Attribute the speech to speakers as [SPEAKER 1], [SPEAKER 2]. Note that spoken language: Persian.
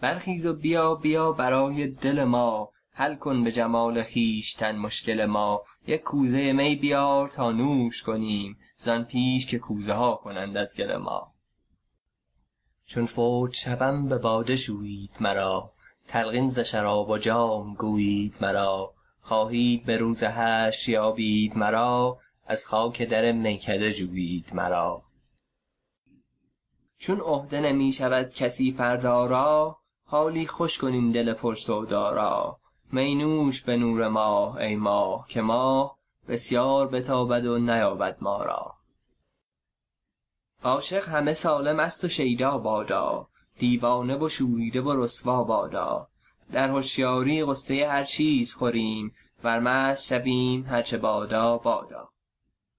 [SPEAKER 1] برخیز و بیا بیا برای دل ما حل کن به جمال خویشتن مشکل ما. یک کوزه می بیار تا نوش کنیم زآن پیش که کوزه ها کنند از گل ما. چون فوت شوم به باده شویید مرا تلقین ز شراب و جام گویید مرا. خواهید به روز حشر یابید مرا از خاک در میکده جویید مرا. چون عهده نمی شود کسی فردا را حالی خوش کن این دل پر سودا را می به نور ماه ای ماه که ماه بسیار بتابد و نیابد ما را. عاشق همه سالم است و شیدا بادا دیوانه و شوریده و رسوا بادا. در هشیاری غصه هر چیز خوریم ور مست شویم هر چه بادا بادا.